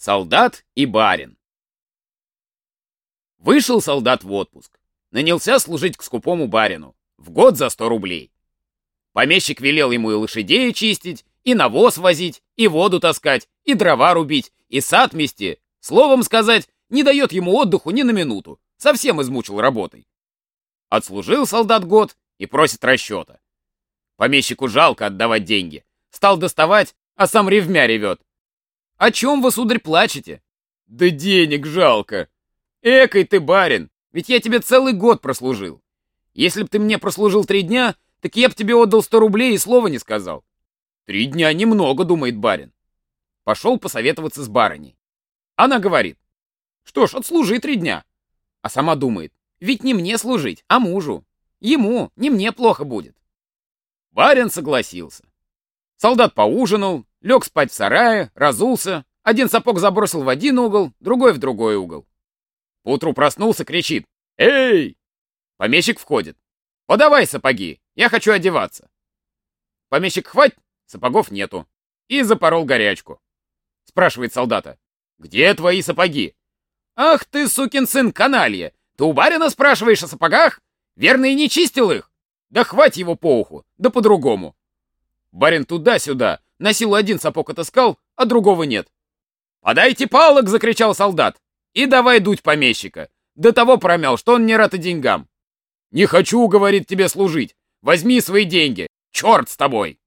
Солдат и барин. Вышел солдат в отпуск. Нанялся служить к скупому барину. В год за сто рублей. Помещик велел ему и лошадей чистить, и навоз возить, и воду таскать, и дрова рубить, и сад мести. Словом сказать, не дает ему отдыху ни на минуту. Совсем измучил работой. Отслужил солдат год и просит расчета. Помещику жалко отдавать деньги. Стал доставать, а сам ревмя ревет. «О чем вы, сударь, плачете?» «Да денег жалко!» «Экой ты, барин, ведь я тебе целый год прослужил. Если б ты мне прослужил три дня, так я б тебе отдал сто рублей и слова не сказал». «Три дня немного», — думает барин. Пошел посоветоваться с барыней. Она говорит, «Что ж, отслужи три дня». А сама думает, ведь не мне служить, а мужу. Ему, не мне плохо будет. Барин согласился. Солдат поужинал, лег спать в сарае, разулся, один сапог забросил в один угол, другой в другой угол. Поутру проснулся, кричит «Эй!» Помещик входит. «Подавай сапоги, я хочу одеваться». Помещик хвать, сапогов нету. И запорол горячку. Спрашивает солдата. «Где твои сапоги?» «Ах ты, сукин сын, каналья! Ты у барина спрашиваешь о сапогах? Верно, и не чистил их? Да хвать его по уху, да по-другому». Барин туда-сюда, на силу один сапог отыскал, а другого нет. «Подайте палок!» — закричал солдат. «И давай дуть помещика. До того промял, что он не рад и деньгам». «Не хочу, — говорит, — тебе служить. Возьми свои деньги. Черт с тобой!»